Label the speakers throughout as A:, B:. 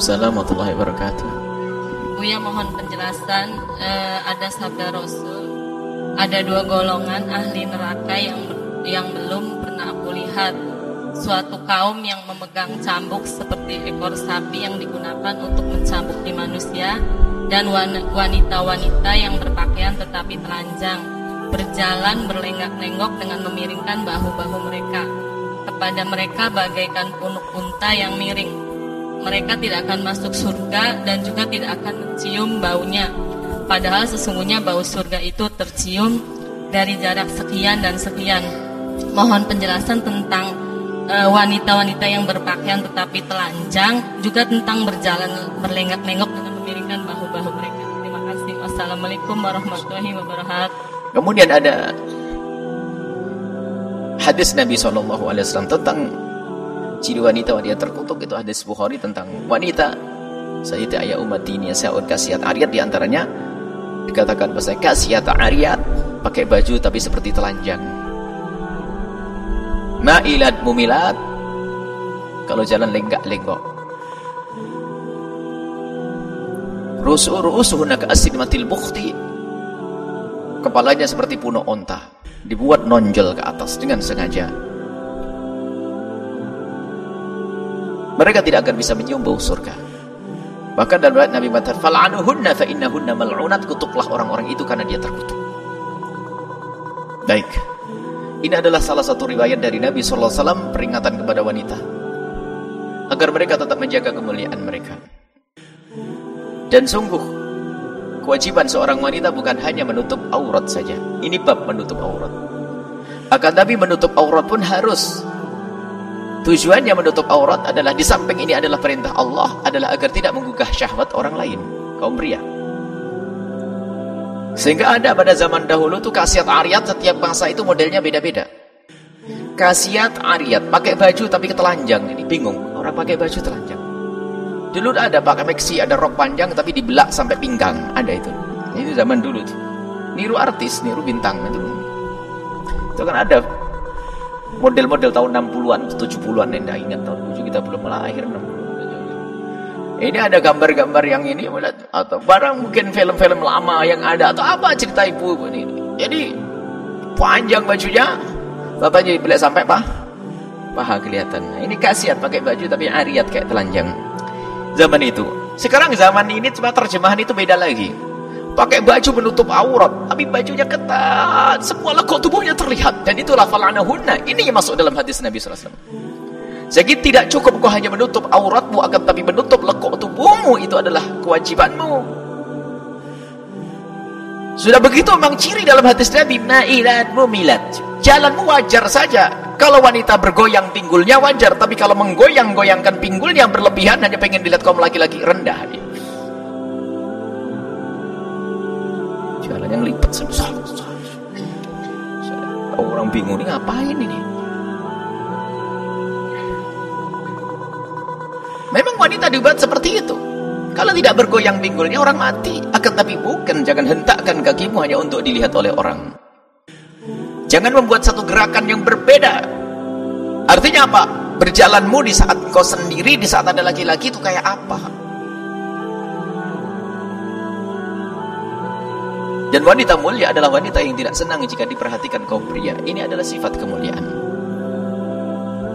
A: Waalaikumsalam warahmatullahi wabarakatuh.
B: Buya mohon penjelasan eh, ada sabda Rasul ada dua golongan ahli neraka yang yang belum pernah aku lihat. Suatu kaum yang memegang cambuk seperti ekor sapi yang digunakan untuk mencambuk di manusia dan wanita-wanita yang berpakaian tetapi telanjang berjalan berlenggak-lenggok dengan memiringkan bahu-bahu mereka. Kepada mereka bagaikan punuk unta yang miring mereka tidak akan masuk surga dan juga tidak akan mencium baunya. Padahal sesungguhnya bau surga itu tercium dari jarak sekian dan sekian. Mohon penjelasan tentang e, wanita-wanita uh, yang berpakaian tetapi telanjang, juga tentang berjalan berlenggak-lenggok dengan memiringkan bahu-bahu mereka. Terima kasih. Wassalamualaikum warahmatullahi wabarakatuh.
A: Kemudian ada hadis Nabi SAW tentang ciri wanita wanita terkutuk. Itu hadis Bukhari tentang wanita. Sayyidati ayat umat ini sa'ud kasiat ariat di antaranya. Dikatakan bahasa kasiat ariat pakai baju tapi seperti telanjang. Ma'ilat mumilat. Kalau jalan lenggak-lenggok. Rusuh rusuhuna ka matil bukti kepalanya seperti puno onta. Dibuat nonjol ke atas dengan sengaja mereka tidak akan bisa menyium bau surga. Bahkan dalam ayat Nabi Batar, "Fal'anuhunna fa innahunna mal'unat." Kutuklah orang-orang itu karena dia terkutuk. Baik. Ini adalah salah satu riwayat dari Nabi wasallam peringatan kepada wanita agar mereka tetap menjaga kemuliaan mereka. Dan sungguh kewajiban seorang wanita bukan hanya menutup aurat saja. Ini bab menutup aurat. Akan tapi menutup aurat pun harus Tujuannya menutup aurat adalah di samping ini adalah perintah Allah adalah agar tidak menggugah syahwat orang lain, kaum pria. Sehingga ada pada zaman dahulu tuh kasiat ariat setiap bangsa itu modelnya beda-beda. Kasiat ariat pakai baju tapi ketelanjang ini bingung orang pakai baju telanjang. Dulu ada pakai meksi ada rok panjang tapi dibelak sampai pinggang ada itu. Ini zaman dulu tuh. Niru artis, niru bintang itu. Itu kan ada model-model tahun 60-an, 70-an tidak ingat tahun 7 kita belum lahir 60 ini ada gambar-gambar yang ini atau barang mungkin film-film lama yang ada atau apa cerita ibu ini. Jadi panjang bajunya, bapak jadi boleh sampai pak paha kelihatan. Ini kasihan pakai baju tapi ariat kayak telanjang. Zaman itu. Sekarang zaman ini cuma terjemahan itu beda lagi pakai baju menutup aurat, tapi bajunya ketat, semua lekuk tubuhnya terlihat. Dan itulah falanahunna. Ini yang masuk dalam hadis Nabi SAW. Jadi tidak cukup kau hanya menutup auratmu, akan tapi menutup lekuk tubuhmu itu adalah kewajibanmu. Sudah begitu memang ciri dalam hadis Nabi, ma'ilat mumilat. Jalanmu wajar saja. Kalau wanita bergoyang pinggulnya wajar, tapi kalau menggoyang-goyangkan pinggulnya berlebihan hanya pengen dilihat kaum laki-laki rendah dia. Yang lipat orang bingung ini ngapain ini? Memang wanita dibuat seperti itu. Kalau tidak bergoyang pinggulnya orang mati. Akan tapi bukan jangan hentakkan kakimu hanya untuk dilihat oleh orang. Jangan membuat satu gerakan yang berbeda. Artinya apa? Berjalanmu di saat kau sendiri di saat ada laki-laki itu kayak apa Dan wanita mulia adalah wanita yang tidak senang jika diperhatikan kaum pria. Ini adalah sifat kemuliaan.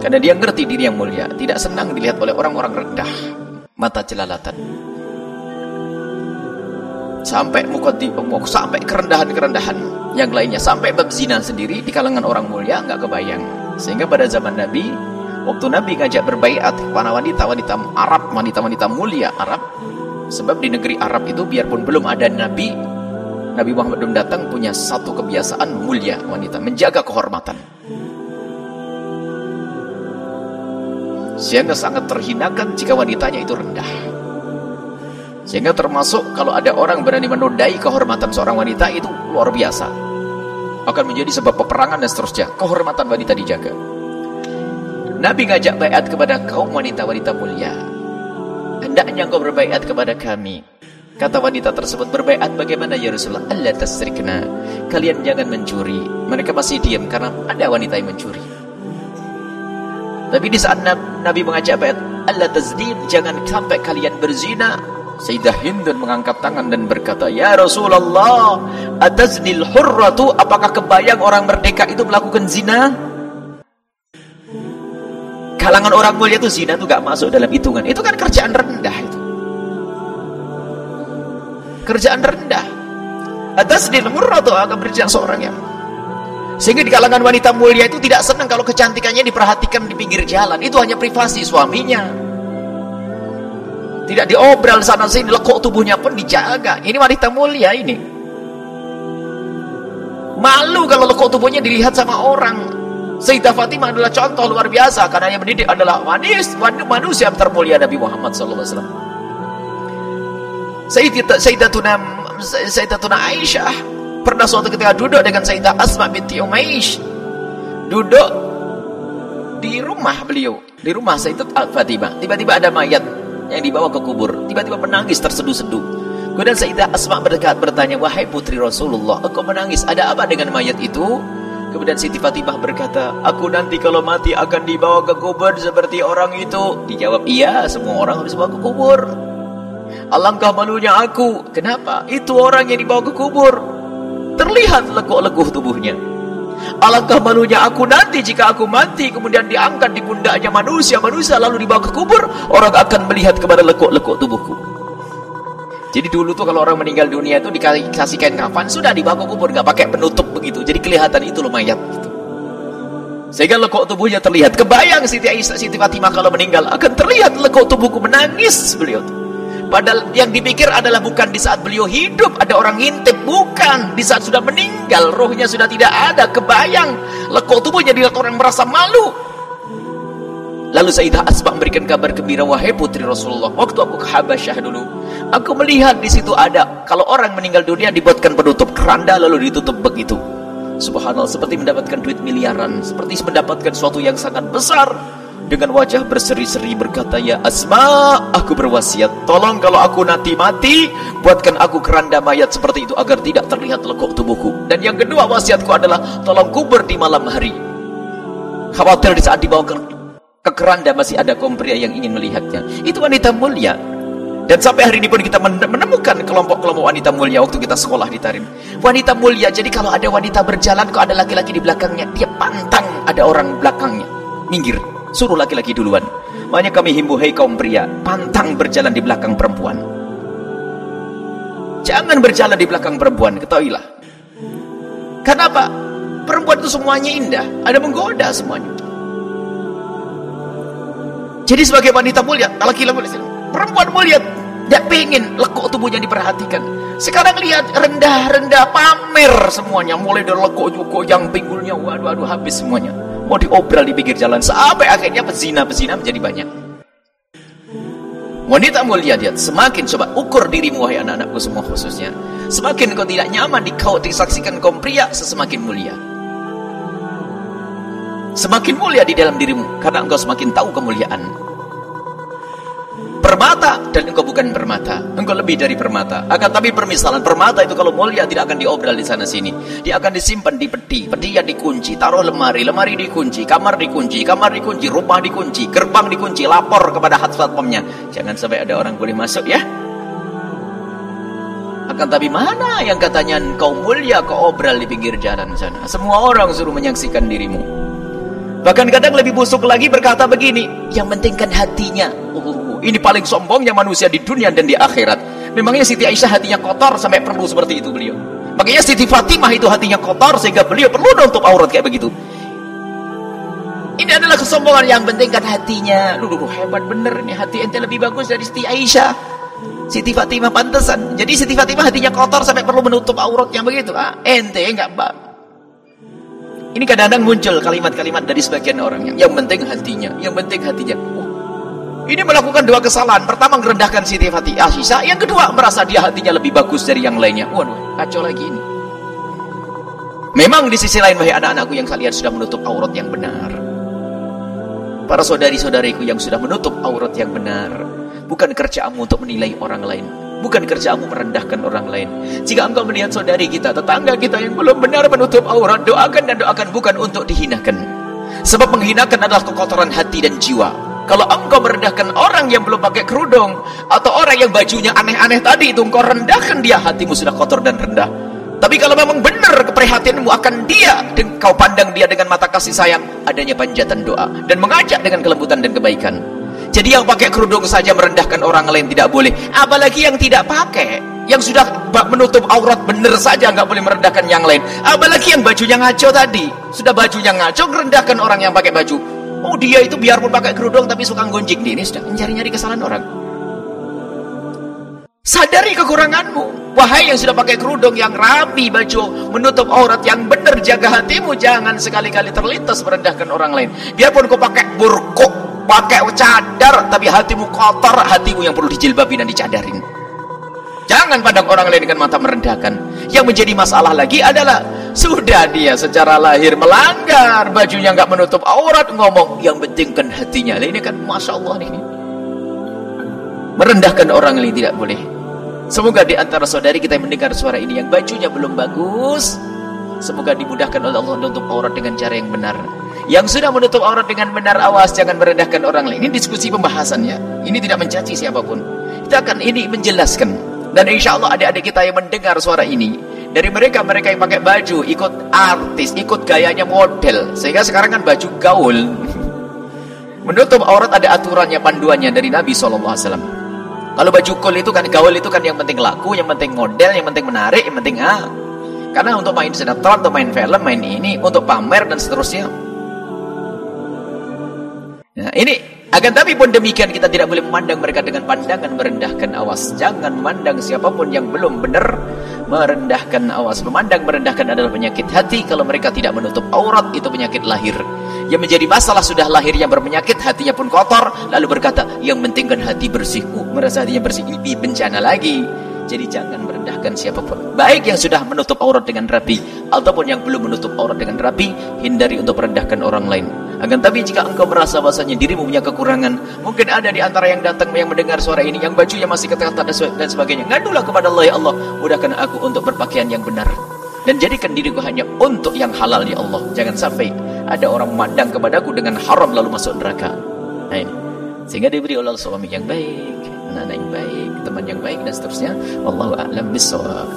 A: Karena dia ngerti diri yang mulia, tidak senang dilihat oleh orang-orang rendah, mata celalatan. Sampai mukoti sampai kerendahan-kerendahan yang lainnya, sampai bab sendiri di kalangan orang mulia nggak kebayang. Sehingga pada zaman Nabi, waktu Nabi ngajak berbaiat kepada wanita-wanita Arab, wanita-wanita mulia Arab, sebab di negeri Arab itu biarpun belum ada Nabi, Nabi Muhammad belum datang punya satu kebiasaan mulia wanita, menjaga kehormatan. Sehingga sangat terhinakan jika wanitanya itu rendah. Sehingga termasuk kalau ada orang berani menodai kehormatan seorang wanita itu luar biasa. Akan menjadi sebab peperangan dan seterusnya. Kehormatan wanita dijaga. Nabi ngajak bayat kepada kaum wanita-wanita mulia. Hendaknya engkau berbaiat kepada kami Kata wanita tersebut berbaikat bagaimana ya Rasulullah? Allah tasrikna. Kalian jangan mencuri. Mereka masih diam karena ada wanita yang mencuri. Tapi di saat Nabi mengajak ayat Allah tazdin, jangan sampai kalian berzina. Sayyidah Hindun mengangkat tangan dan berkata, Ya Rasulullah, ataznil hurratu, apakah kebayang orang merdeka itu melakukan zina? Kalangan orang mulia itu zina itu gak masuk dalam hitungan. Itu kan kerjaan rendah itu. Kerjaan rendah. Ataznil hurratu akan berjalan seorang yang sehingga di kalangan wanita mulia itu tidak senang kalau kecantikannya diperhatikan di pinggir jalan. Itu hanya privasi suaminya. Tidak diobral sana sini, lekuk tubuhnya pun dijaga. Ini wanita mulia ini. Malu kalau lekuk tubuhnya dilihat sama orang. Sayyidah Fatimah adalah contoh luar biasa karena yang mendidik adalah manis, manusia yang termulia Nabi Muhammad SAW. Sayyidatuna Sayyidatuna Aisyah pernah suatu ketika duduk dengan Sayyidah Asma binti Umaish duduk di rumah beliau di rumah Sayyidah Fatimah tiba-tiba ada mayat yang dibawa ke kubur. Tiba-tiba menangis terseduh-seduh. Kemudian Sayyidah Asma berdekat bertanya wahai putri Rasulullah engkau menangis? Ada apa dengan mayat itu? Kemudian Siti Fatimah berkata aku nanti kalau mati akan dibawa ke kubur seperti orang itu. Dijawab iya semua orang harus dibawa ke kubur Alangkah malunya aku Kenapa? Itu orang yang dibawa ke kubur terlihat lekuk-lekuh tubuhnya. Alangkah malunya aku nanti jika aku mati kemudian diangkat di pundaknya manusia-manusia lalu dibawa ke kubur, orang akan melihat kepada lekuk-lekuk tubuhku. Jadi dulu tuh kalau orang meninggal dunia itu dikasih kain kafan sudah dibawa ke kubur nggak pakai penutup begitu. Jadi kelihatan itu loh mayat gitu. Sehingga lekuk tubuhnya terlihat. Kebayang Siti Aisyah, Siti Fatimah kalau meninggal akan terlihat lekuk tubuhku menangis beliau tuh. Padahal yang dipikir adalah bukan di saat beliau hidup ada orang ngintip, bukan di saat sudah meninggal, rohnya sudah tidak ada, kebayang lekuk tubuhnya dilihat orang merasa malu. Lalu Sayyidah Asma memberikan kabar gembira, wahai putri Rasulullah, waktu aku ke Habasyah dulu, aku melihat di situ ada kalau orang meninggal dunia dibuatkan penutup keranda lalu ditutup begitu. Subhanallah seperti mendapatkan duit miliaran, seperti mendapatkan sesuatu yang sangat besar dengan wajah berseri-seri berkata, Ya Asma, aku berwasiat, tolong kalau aku nanti mati, buatkan aku keranda mayat seperti itu agar tidak terlihat lekuk tubuhku. Dan yang kedua wasiatku adalah, tolong kubur di malam hari. Khawatir di saat dibawa ke, ke keranda masih ada kaum pria yang ingin melihatnya. Itu wanita mulia. Dan sampai hari ini pun kita menemukan kelompok-kelompok wanita mulia waktu kita sekolah di Tarim. Wanita mulia, jadi kalau ada wanita berjalan, kok ada laki-laki di belakangnya, dia pantang ada orang belakangnya. Minggir Suruh laki-laki duluan. Makanya kami himbau, hei kaum pria, pantang berjalan di belakang perempuan. Jangan berjalan di belakang perempuan, ketahuilah. Kenapa? Perempuan itu semuanya indah, ada menggoda semuanya. Jadi sebagai wanita mulia, laki-laki mulia, perempuan mulia, tidak pengen lekuk tubuhnya diperhatikan. Sekarang lihat rendah-rendah pamer semuanya, mulai dari lekuk juga yang pinggulnya, waduh, waduh, habis semuanya mau diobral di pinggir jalan sampai akhirnya pezina-pezina menjadi banyak. Wanita mulia dia semakin coba ukur dirimu wahai anak-anakku semua khususnya. Semakin kau tidak nyaman di kau disaksikan kaum pria, sesemakin mulia. Semakin mulia di dalam dirimu karena engkau semakin tahu kemuliaan permata? Dan engkau bukan permata. Engkau lebih dari permata. Akan tapi permisalan permata itu kalau mulia tidak akan diobral di sana sini. Dia akan disimpan di peti. Peti yang dikunci taruh lemari. Lemari dikunci kamar dikunci kamar dikunci rumah dikunci gerbang dikunci lapor kepada hat satpamnya jangan sampai ada orang boleh masuk ya. Akan tapi mana yang katanya engkau mulia kau obral di pinggir jalan sana? Semua orang suruh menyaksikan dirimu. Bahkan kadang lebih busuk lagi berkata begini. Yang pentingkan hatinya. Oh, ini paling sombongnya manusia di dunia dan di akhirat. Memangnya Siti Aisyah hatinya kotor sampai perlu seperti itu beliau. Makanya Siti Fatimah itu hatinya kotor sehingga beliau perlu nutup aurat kayak begitu. Ini adalah kesombongan yang penting kan hatinya. Lu, lu, hebat bener nih hati ente lebih bagus dari Siti Aisyah. Siti Fatimah pantesan. Jadi Siti Fatimah hatinya kotor sampai perlu menutup aurat yang begitu. Ah, ente enggak bang. Ini kadang-kadang muncul kalimat-kalimat dari sebagian orang yang, yang penting hatinya, yang penting hatinya. Ini melakukan dua kesalahan. Pertama merendahkan Siti Fatih Asisa. Yang kedua merasa dia hatinya lebih bagus dari yang lainnya. Waduh, kacau lagi ini. Memang di sisi lain, wahai anak-anakku yang kalian sudah menutup aurat yang benar. Para saudari-saudariku yang sudah menutup aurat yang benar. Bukan kerjamu untuk menilai orang lain. Bukan kerjamu merendahkan orang lain. Jika engkau melihat saudari kita, tetangga kita yang belum benar menutup aurat, doakan dan doakan bukan untuk dihinakan. Sebab menghinakan adalah kekotoran hati dan jiwa. Kalau engkau merendahkan orang yang belum pakai kerudung atau orang yang bajunya aneh-aneh tadi itu engkau rendahkan dia, hatimu sudah kotor dan rendah. Tapi kalau memang benar keprihatinanmu akan dia dan kau pandang dia dengan mata kasih sayang, adanya panjatan doa dan mengajak dengan kelembutan dan kebaikan. Jadi yang pakai kerudung saja merendahkan orang lain tidak boleh, apalagi yang tidak pakai yang sudah menutup aurat benar saja nggak boleh merendahkan yang lain apalagi yang bajunya ngaco tadi sudah bajunya ngaco merendahkan orang yang pakai baju oh dia itu biarpun pakai kerudung tapi suka gonjing ini sudah mencari-nyari kesalahan orang. Sadari kekuranganmu. Wahai yang sudah pakai kerudung yang rapi baju menutup aurat yang benar jaga hatimu. Jangan sekali-kali terlintas merendahkan orang lain. Biarpun kau pakai burkuk pakai cadar tapi hatimu kotor hatimu yang perlu dijilbabi dan dicadarin. Jangan pandang orang lain dengan mata merendahkan. Yang menjadi masalah lagi adalah sudah dia secara lahir melanggar, bajunya nggak menutup aurat, ngomong yang penting kan hatinya. Ini kan masya Allah nih. Merendahkan orang lain tidak boleh. Semoga di antara saudari kita yang mendengar suara ini yang bajunya belum bagus, semoga dimudahkan oleh Allah untuk aurat dengan cara yang benar. Yang sudah menutup aurat dengan benar, awas jangan merendahkan orang lain. Ini diskusi pembahasannya. Ini tidak mencaci siapa pun. Kita akan ini menjelaskan dan insya Allah adik-adik kita yang mendengar suara ini dari mereka mereka yang pakai baju ikut artis ikut gayanya model. Sehingga sekarang kan baju gaul. Menutup aurat ada aturannya panduannya dari Nabi SAW kalau baju kul itu kan gaul itu kan yang penting laku yang penting model yang penting menarik yang penting ah. Karena untuk main sinetron untuk main film main ini untuk pamer dan seterusnya. Nah ini akan tapi pun demikian kita tidak boleh memandang mereka dengan pandangan merendahkan awas. Jangan memandang siapa pun yang belum benar merendahkan awas. Memandang merendahkan adalah penyakit hati. Kalau mereka tidak menutup aurat itu penyakit lahir. Yang menjadi masalah sudah lahirnya berpenyakit, hatinya pun kotor. Lalu berkata, yang penting kan hati bersih. Uh, merasa hatinya bersih, lebih bencana lagi. Jadi jangan merendahkan siapa pun. Baik yang sudah menutup aurat dengan rapi ataupun yang belum menutup aurat dengan rapi, hindari untuk merendahkan orang lain. Akan tapi jika engkau merasa bahasanya dirimu punya kekurangan, mungkin ada di antara yang datang yang mendengar suara ini yang bajunya masih ketat dan sebagainya. Ngadulah kepada Allah ya Allah, mudahkan aku untuk berpakaian yang benar dan jadikan diriku hanya untuk yang halal ya Allah. Jangan sampai ada orang memandang kepadaku dengan haram lalu masuk neraka. Nah ini. Sehingga diberi oleh suami yang baik, anak yang baik, teman yang baik dan seterusnya. Wallahu a'lam bishawab.